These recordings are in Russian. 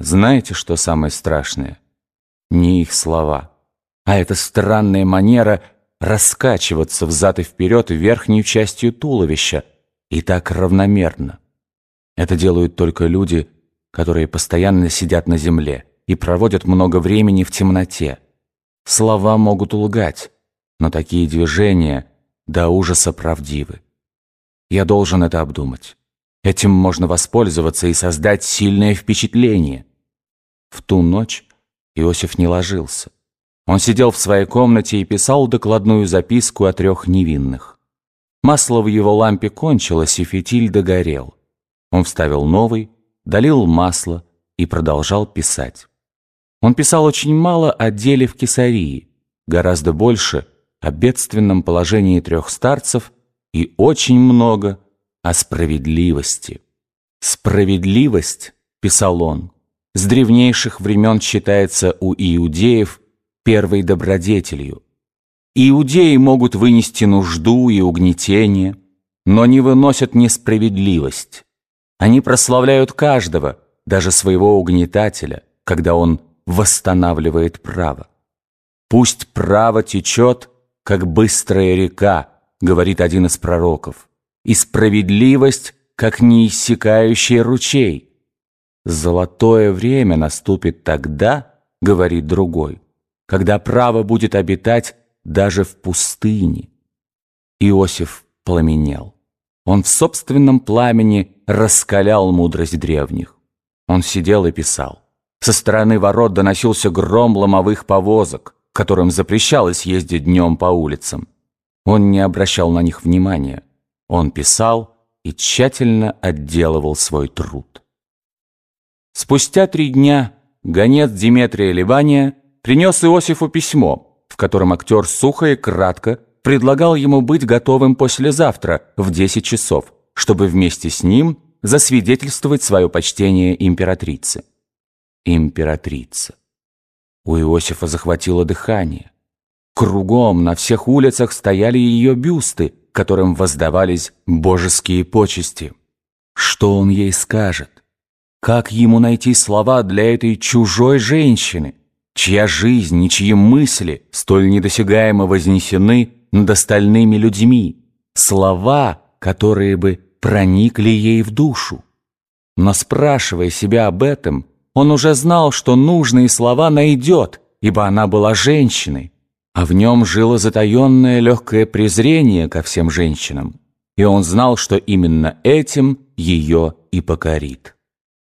Знаете, что самое страшное? Не их слова, а эта странная манера раскачиваться взад и вперед верхней частью туловища и так равномерно. Это делают только люди, которые постоянно сидят на земле и проводят много времени в темноте. Слова могут лгать, но такие движения до ужаса правдивы. Я должен это обдумать. Этим можно воспользоваться и создать сильное впечатление. В ту ночь Иосиф не ложился. Он сидел в своей комнате и писал докладную записку о трех невинных. Масло в его лампе кончилось, и фитиль догорел. Он вставил новый, долил масло и продолжал писать. Он писал очень мало о деле в Кесарии, гораздо больше о бедственном положении трех старцев и очень много о справедливости. «Справедливость», — писал он, — «с древнейших времен считается у иудеев первой добродетелью. Иудеи могут вынести нужду и угнетение, но не выносят несправедливость. Они прославляют каждого, даже своего угнетателя, когда он восстанавливает право. Пусть право течет, как быстрая река, говорит один из пророков, и справедливость, как неиссякающий ручей. Золотое время наступит тогда, говорит другой, когда право будет обитать даже в пустыне. Иосиф пламенел. Он в собственном пламени раскалял мудрость древних. Он сидел и писал. Со стороны ворот доносился гром ломовых повозок, которым запрещалось ездить днем по улицам. Он не обращал на них внимания. Он писал и тщательно отделывал свой труд. Спустя три дня гонец Диметрия Ливания принес Иосифу письмо, в котором актер сухо и кратко предлагал ему быть готовым послезавтра в 10 часов, чтобы вместе с ним засвидетельствовать свое почтение императрице. Императрица. У Иосифа захватило дыхание. Кругом на всех улицах стояли ее бюсты, которым воздавались божеские почести. Что он ей скажет? Как ему найти слова для этой чужой женщины, чья жизнь и чьи мысли столь недосягаемо вознесены над остальными людьми? Слова, которые бы проникли ей в душу. Но спрашивая себя об этом, он уже знал, что нужные слова найдет, ибо она была женщиной, а в нем жило затаенное легкое презрение ко всем женщинам, и он знал, что именно этим ее и покорит.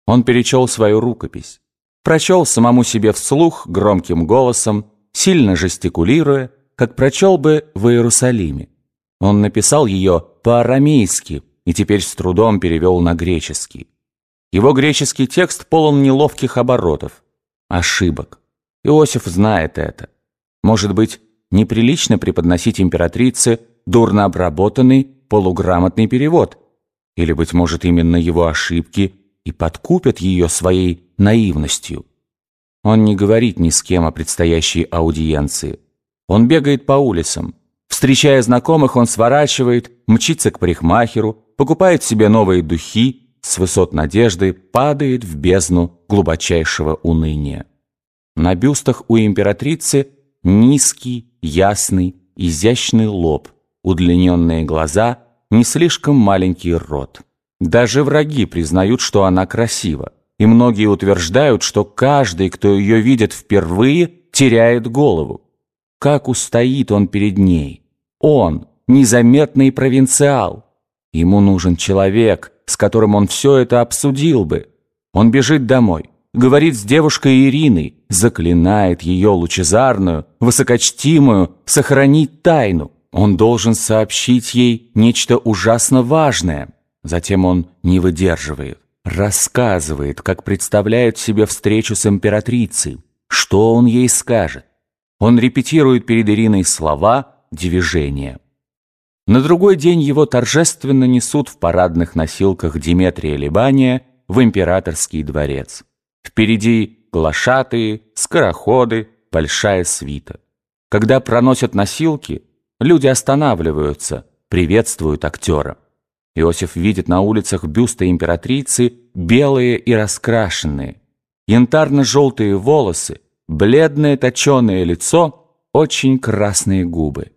Он перечел свою рукопись, прочел самому себе вслух громким голосом, сильно жестикулируя, как прочел бы в Иерусалиме. Он написал ее по-арамейски и теперь с трудом перевел на греческий. Его греческий текст полон неловких оборотов, ошибок. Иосиф знает это. Может быть, неприлично преподносить императрице дурно обработанный полуграмотный перевод. Или, быть может, именно его ошибки и подкупят ее своей наивностью. Он не говорит ни с кем о предстоящей аудиенции. Он бегает по улицам. Встречая знакомых, он сворачивает, мчится к парикмахеру, покупает себе новые духи, с высот надежды падает в бездну глубочайшего уныния. На бюстах у императрицы Низкий, ясный, изящный лоб, удлиненные глаза, не слишком маленький рот. Даже враги признают, что она красива, и многие утверждают, что каждый, кто ее видит впервые, теряет голову. Как устоит он перед ней? Он, незаметный провинциал. Ему нужен человек, с которым он все это обсудил бы. Он бежит домой говорит с девушкой Ириной, заклинает ее лучезарную, высокочтимую сохранить тайну. Он должен сообщить ей нечто ужасно важное. Затем он не выдерживает, рассказывает, как представляет себе встречу с императрицей, что он ей скажет. Он репетирует перед Ириной слова, движения. На другой день его торжественно несут в парадных носилках Диметрия Либания в императорский дворец. Впереди глашатые, скороходы, большая свита. Когда проносят носилки, люди останавливаются, приветствуют актера. Иосиф видит на улицах бюсты императрицы белые и раскрашенные, янтарно-желтые волосы, бледное точеное лицо, очень красные губы.